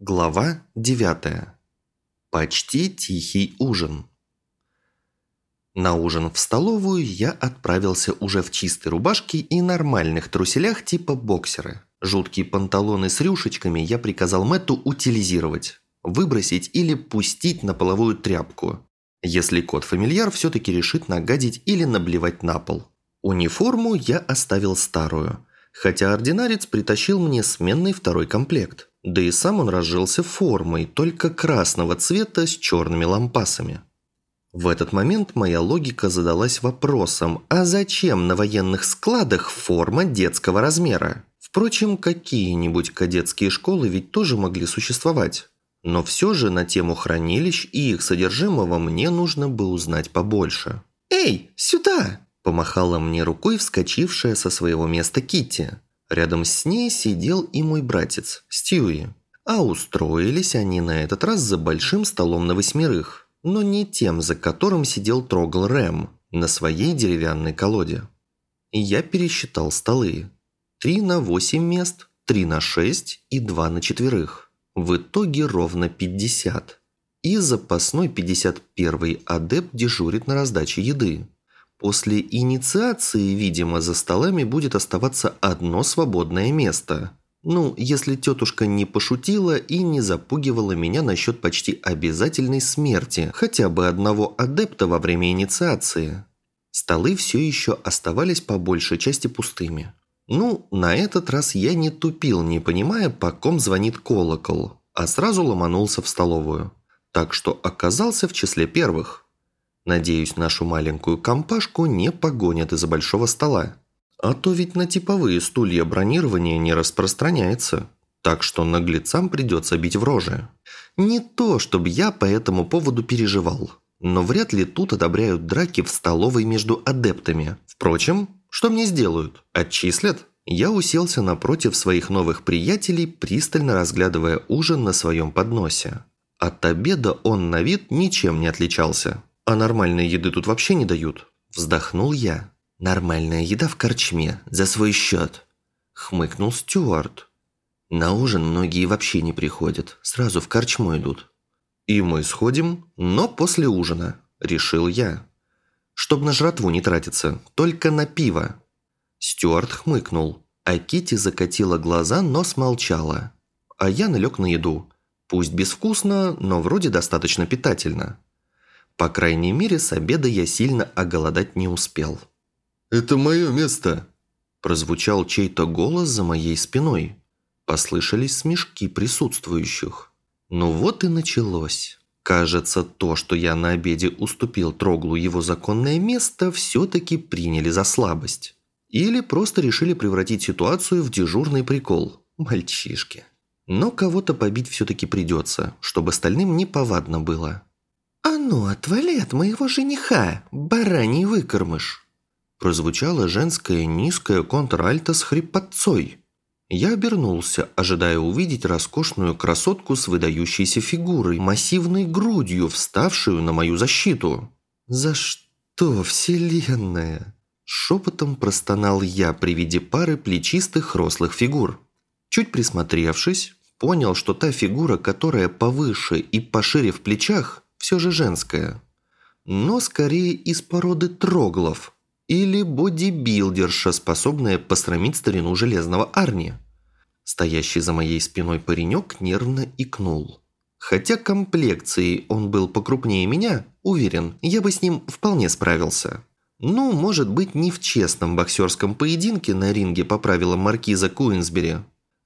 Глава 9. Почти тихий ужин. На ужин в столовую я отправился уже в чистой рубашке и нормальных труселях типа боксеры. Жуткие панталоны с рюшечками я приказал Мэтту утилизировать, выбросить или пустить на половую тряпку, если кот-фамильяр все-таки решит нагадить или наблевать на пол. Униформу я оставил старую, хотя ординарец притащил мне сменный второй комплект. Да и сам он разжился формой, только красного цвета с черными лампасами. В этот момент моя логика задалась вопросом, а зачем на военных складах форма детского размера? Впрочем, какие-нибудь кадетские школы ведь тоже могли существовать. Но все же на тему хранилищ и их содержимого мне нужно бы узнать побольше. «Эй, сюда!» – помахала мне рукой вскочившая со своего места Китти. Рядом с ней сидел и мой братец, Стьюи. А устроились они на этот раз за большим столом на восьмерых, но не тем, за которым сидел Трогл Рэм на своей деревянной колоде. Я пересчитал столы. Три на восемь мест, три на шесть и два на четверых. В итоге ровно пятьдесят. И запасной 51-й адепт дежурит на раздаче еды. После инициации, видимо, за столами будет оставаться одно свободное место. Ну, если тетушка не пошутила и не запугивала меня насчет почти обязательной смерти хотя бы одного адепта во время инициации. Столы все еще оставались по большей части пустыми. Ну, на этот раз я не тупил, не понимая, по ком звонит колокол, а сразу ломанулся в столовую. Так что оказался в числе первых – Надеюсь, нашу маленькую компашку не погонят из-за большого стола. А то ведь на типовые стулья бронирования не распространяется. Так что наглецам придется бить в роже. Не то, чтобы я по этому поводу переживал. Но вряд ли тут одобряют драки в столовой между адептами. Впрочем, что мне сделают? Отчислят? Я уселся напротив своих новых приятелей, пристально разглядывая ужин на своем подносе. От обеда он на вид ничем не отличался. «А нормальной еды тут вообще не дают?» Вздохнул я. «Нормальная еда в корчме, за свой счет», – хмыкнул Стюарт. «На ужин многие вообще не приходят, сразу в корчму идут». «И мы сходим, но после ужина», – решил я. «Чтоб на жратву не тратиться, только на пиво». Стюарт хмыкнул, а Кити закатила глаза, но смолчала. А я налег на еду. Пусть безвкусно, но вроде достаточно питательно. По крайней мере, с обеда я сильно оголодать не успел. «Это мое место!» Прозвучал чей-то голос за моей спиной. Послышались смешки присутствующих. Ну вот и началось. Кажется, то, что я на обеде уступил Троглу его законное место, все-таки приняли за слабость. Или просто решили превратить ситуацию в дежурный прикол. Мальчишки. Но кого-то побить все-таки придется, чтобы остальным неповадно было. «А ну, отвали от моего жениха, бараний выкормыш!» Прозвучала женская низкая контральта с хрипотцой. Я обернулся, ожидая увидеть роскошную красотку с выдающейся фигурой, массивной грудью, вставшую на мою защиту. «За что, вселенная?» Шепотом простонал я при виде пары плечистых рослых фигур. Чуть присмотревшись, понял, что та фигура, которая повыше и пошире в плечах – все же женская. Но скорее из породы троглов или бодибилдерша, способная посрамить старину железного Арни. Стоящий за моей спиной паренек нервно икнул. Хотя комплекцией он был покрупнее меня, уверен, я бы с ним вполне справился. Ну, может быть, не в честном боксерском поединке на ринге по правилам маркиза Куинсбери,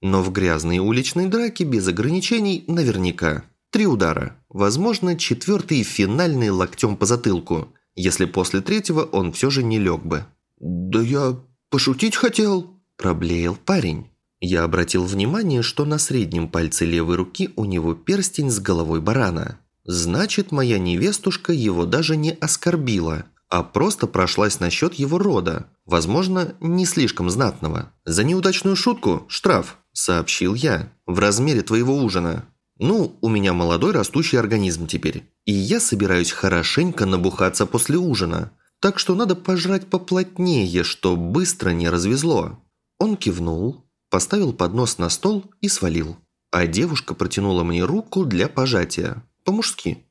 но в грязной уличной драке без ограничений наверняка. Три удара. Возможно, четвертый финальный локтем по затылку, если после третьего он все же не лег бы. «Да я пошутить хотел», – проблеял парень. Я обратил внимание, что на среднем пальце левой руки у него перстень с головой барана. Значит, моя невестушка его даже не оскорбила, а просто прошлась насчет его рода, возможно, не слишком знатного. «За неудачную шутку – штраф», – сообщил я, – «в размере твоего ужина». Ну, у меня молодой растущий организм теперь. И я собираюсь хорошенько набухаться после ужина. Так что надо пожрать поплотнее, что быстро не развезло. Он кивнул, поставил поднос на стол и свалил. а девушка протянула мне руку для пожатия. По-мужски.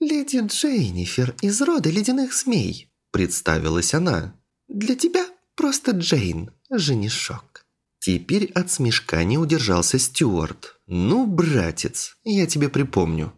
«Леди Джейнифер из рода ледяных змей», – представилась она. «Для тебя просто Джейн, женишок». Теперь от смешка не удержался Стюарт. «Ну, братец, я тебе припомню».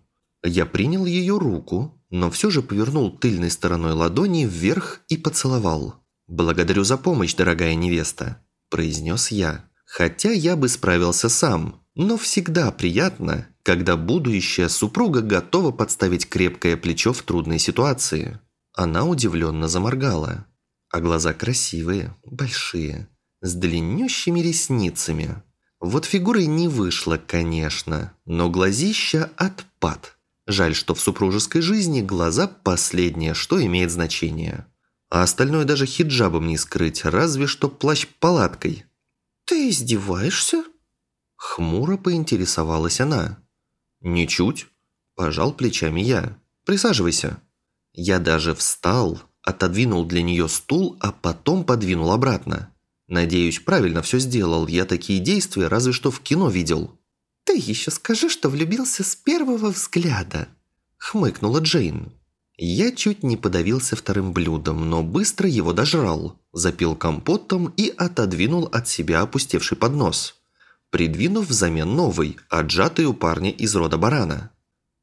Я принял ее руку, но все же повернул тыльной стороной ладони вверх и поцеловал. «Благодарю за помощь, дорогая невеста», – произнес я. Хотя я бы справился сам, но всегда приятно, когда будущая супруга готова подставить крепкое плечо в трудной ситуации. Она удивленно заморгала. А глаза красивые, большие, с длиннющими ресницами. Вот фигурой не вышло, конечно, но глазища отпад. Жаль, что в супружеской жизни глаза – последнее, что имеет значение. А остальное даже хиджабом не скрыть, разве что плащ-палаткой. «Ты издеваешься?» Хмуро поинтересовалась она. «Ничуть», – пожал плечами я. «Присаживайся». Я даже встал, отодвинул для нее стул, а потом подвинул обратно. Надеюсь, правильно все сделал, я такие действия разве что в кино видел. «Ты еще скажи, что влюбился с первого взгляда», – хмыкнула Джейн. Я чуть не подавился вторым блюдом, но быстро его дожрал, запил компотом и отодвинул от себя опустевший поднос, придвинув взамен новый, отжатый у парня из рода барана.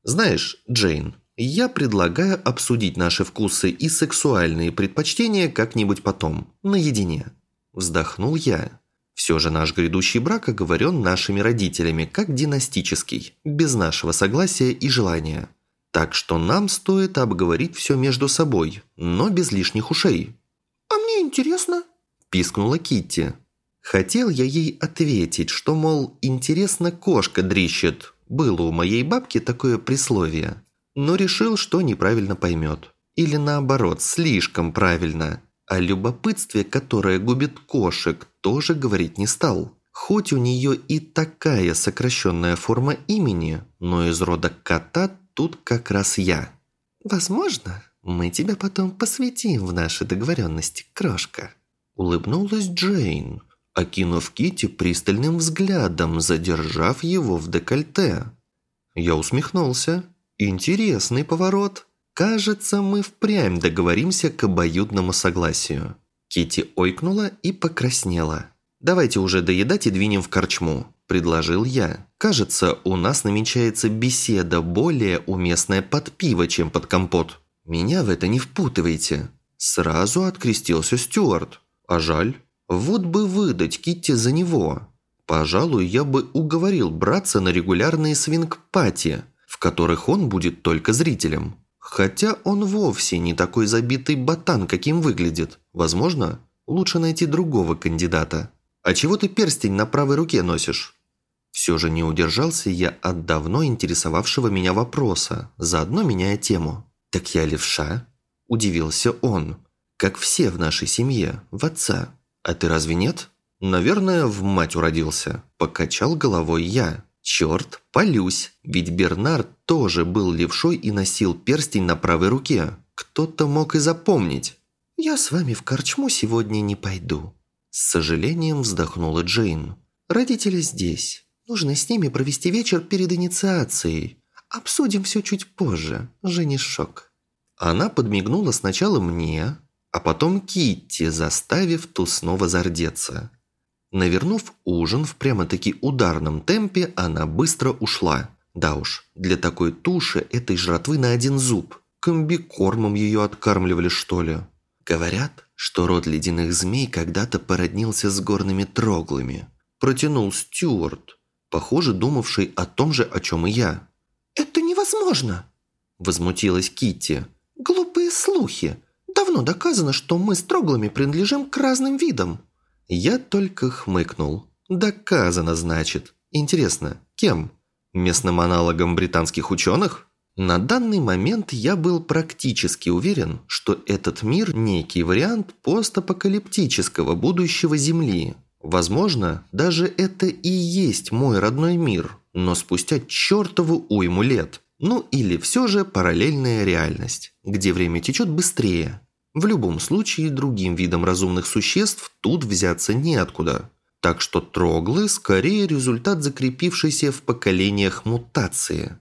«Знаешь, Джейн, я предлагаю обсудить наши вкусы и сексуальные предпочтения как-нибудь потом, наедине». Вздохнул я. Все же наш грядущий брак оговорен нашими родителями как династический, без нашего согласия и желания. Так что нам стоит обговорить все между собой, но без лишних ушей». «А мне интересно», – пискнула Китти. Хотел я ей ответить, что, мол, интересно кошка дрищет. Было у моей бабки такое присловие. Но решил, что неправильно поймет. Или наоборот, слишком правильно. О любопытстве, которое губит кошек, тоже говорить не стал. Хоть у нее и такая сокращенная форма имени, но из рода кота тут как раз я. «Возможно, мы тебя потом посвятим в наши договоренности, крошка», улыбнулась Джейн, окинув Кити пристальным взглядом, задержав его в декольте. Я усмехнулся. «Интересный поворот». Кажется, мы впрямь договоримся к обоюдному согласию. Кити ойкнула и покраснела. Давайте уже доедать и двинем в корчму, предложил я. Кажется, у нас намечается беседа более уместная под пиво, чем под компот. Меня в это не впутывайте. Сразу открестился Стюарт. А жаль. Вот бы выдать Китти за него. Пожалуй, я бы уговорил браться на регулярные свинг-пати, в которых он будет только зрителем. Хотя он вовсе не такой забитый ботан, каким выглядит. Возможно, лучше найти другого кандидата. А чего ты перстень на правой руке носишь? Все же не удержался я от давно интересовавшего меня вопроса, заодно меняя тему. «Так я левша?» – удивился он. «Как все в нашей семье, в отца. А ты разве нет?» «Наверное, в мать уродился», – покачал головой я. Черт, полюсь, ведь Бернард тоже был левшой и носил перстень на правой руке. Кто-то мог и запомнить. «Я с вами в корчму сегодня не пойду», – с сожалением вздохнула Джейн. «Родители здесь. Нужно с ними провести вечер перед инициацией. Обсудим все чуть позже, женишок». Она подмигнула сначала мне, а потом Китти, заставив ту снова зардеться. Навернув ужин в прямо-таки ударном темпе, она быстро ушла. Да уж, для такой туши этой жратвы на один зуб. Комбикормом ее откармливали, что ли? Говорят, что род ледяных змей когда-то породнился с горными троглами. Протянул Стюарт, похоже, думавший о том же, о чем и я. «Это невозможно!» Возмутилась Китти. «Глупые слухи. Давно доказано, что мы с троглами принадлежим к разным видам». Я только хмыкнул. Доказано, значит. Интересно, кем? Местным аналогом британских ученых? На данный момент я был практически уверен, что этот мир – некий вариант постапокалиптического будущего Земли. Возможно, даже это и есть мой родной мир, но спустя чертову уйму лет. Ну или все же параллельная реальность, где время течет быстрее, в любом случае, другим видам разумных существ тут взяться неоткуда. Так что троглы скорее результат закрепившейся в поколениях мутации.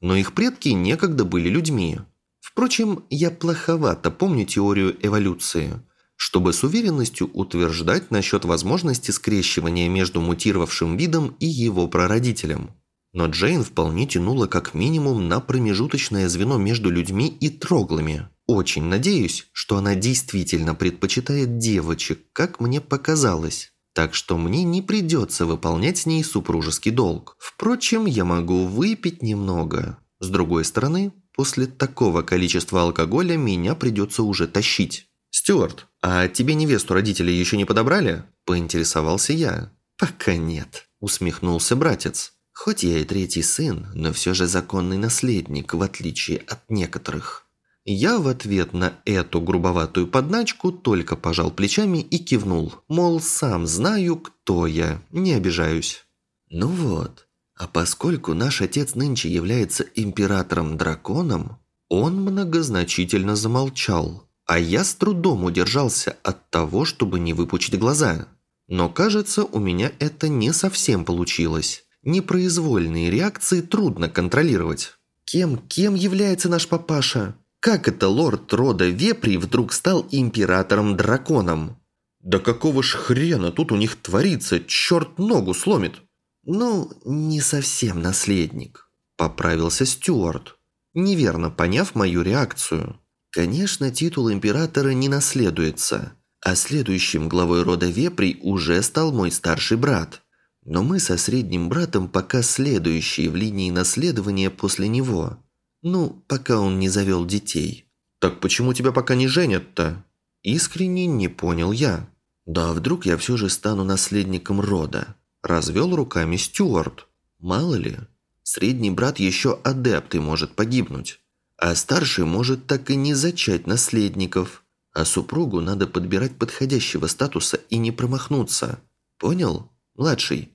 Но их предки некогда были людьми. Впрочем, я плоховато помню теорию эволюции, чтобы с уверенностью утверждать насчет возможности скрещивания между мутировавшим видом и его прародителем. Но Джейн вполне тянула как минимум на промежуточное звено между людьми и троглами. Очень надеюсь, что она действительно предпочитает девочек, как мне показалось. Так что мне не придется выполнять с ней супружеский долг. Впрочем, я могу выпить немного. С другой стороны, после такого количества алкоголя меня придется уже тащить. «Стюарт, а тебе невесту родители еще не подобрали?» – поинтересовался я. «Пока нет», – усмехнулся братец. «Хоть я и третий сын, но все же законный наследник, в отличие от некоторых». Я в ответ на эту грубоватую подначку только пожал плечами и кивнул, мол, сам знаю, кто я, не обижаюсь. Ну вот, а поскольку наш отец нынче является императором-драконом, он многозначительно замолчал, а я с трудом удержался от того, чтобы не выпучить глаза. Но кажется, у меня это не совсем получилось. Непроизвольные реакции трудно контролировать. «Кем, кем является наш папаша?» Как это лорд рода Вепри вдруг стал императором-драконом? Да какого ж хрена тут у них творится, черт ногу сломит? Ну, не совсем наследник, поправился Стюарт, неверно поняв мою реакцию. Конечно, титул императора не наследуется, а следующим главой рода Вепри уже стал мой старший брат. Но мы со средним братом пока следующие в линии наследования после него. Ну, пока он не завел детей. Так почему тебя пока не женят-то? Искренне не понял я. Да вдруг я все же стану наследником рода? Развел руками Стюарт. Мало ли, средний брат еще адепт и может погибнуть. А старший может так и не зачать наследников. А супругу надо подбирать подходящего статуса и не промахнуться. Понял, младший?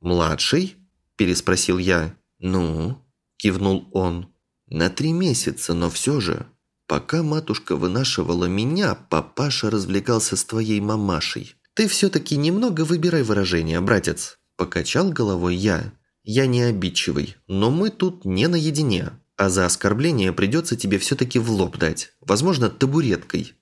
«Младший?» – переспросил я. «Ну?» – кивнул он. На три месяца, но все же. Пока матушка вынашивала меня, папаша развлекался с твоей мамашей. Ты все-таки немного выбирай выражение, братец. Покачал головой я. Я не обидчивый, но мы тут не наедине. А за оскорбление придется тебе все-таки в лоб дать. Возможно, табуреткой.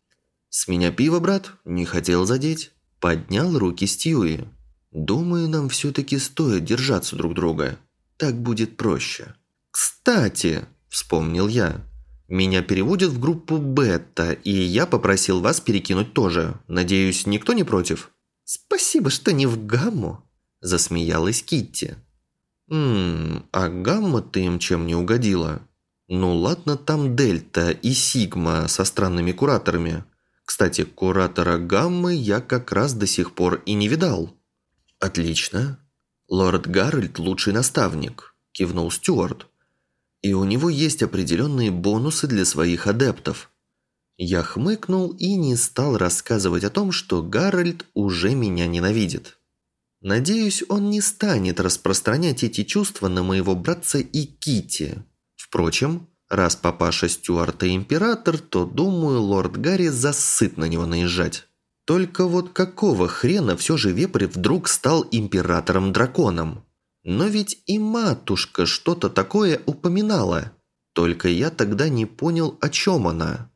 С меня пиво, брат, не хотел задеть. Поднял руки Стьюи. Думаю, нам все-таки стоит держаться друг друга. Так будет проще. Кстати, Вспомнил я. Меня переводят в группу бета, и я попросил вас перекинуть тоже. Надеюсь, никто не против? Спасибо, что не в гамму, засмеялась Китти. Ммм, а гамма ты им чем не угодила? Ну ладно, там дельта и сигма со странными кураторами. Кстати, куратора гаммы я как раз до сих пор и не видал. Отлично. Лорд Гарольд лучший наставник, кивнул Стюарт и у него есть определенные бонусы для своих адептов. Я хмыкнул и не стал рассказывать о том, что Гарольд уже меня ненавидит. Надеюсь, он не станет распространять эти чувства на моего братца и Кити. Впрочем, раз папаша Стюарта император, то, думаю, лорд Гарри зассыт на него наезжать. Только вот какого хрена все же Вепрь вдруг стал императором-драконом? Но ведь и матушка что-то такое упоминала. Только я тогда не понял, о чем она.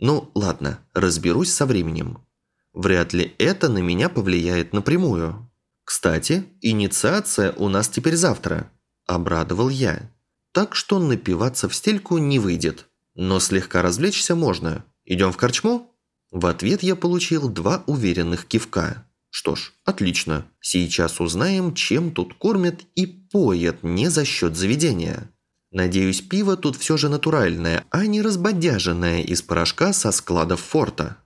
Ну, ладно, разберусь со временем. Вряд ли это на меня повлияет напрямую. Кстати, инициация у нас теперь завтра. Обрадовал я. Так что напиваться в стельку не выйдет. Но слегка развлечься можно. Идем в корчму? В ответ я получил два уверенных кивка. Что ж, отлично. Сейчас узнаем, чем тут кормят и поят не за счет заведения. Надеюсь, пиво тут все же натуральное, а не разбодяженное из порошка со складов форта.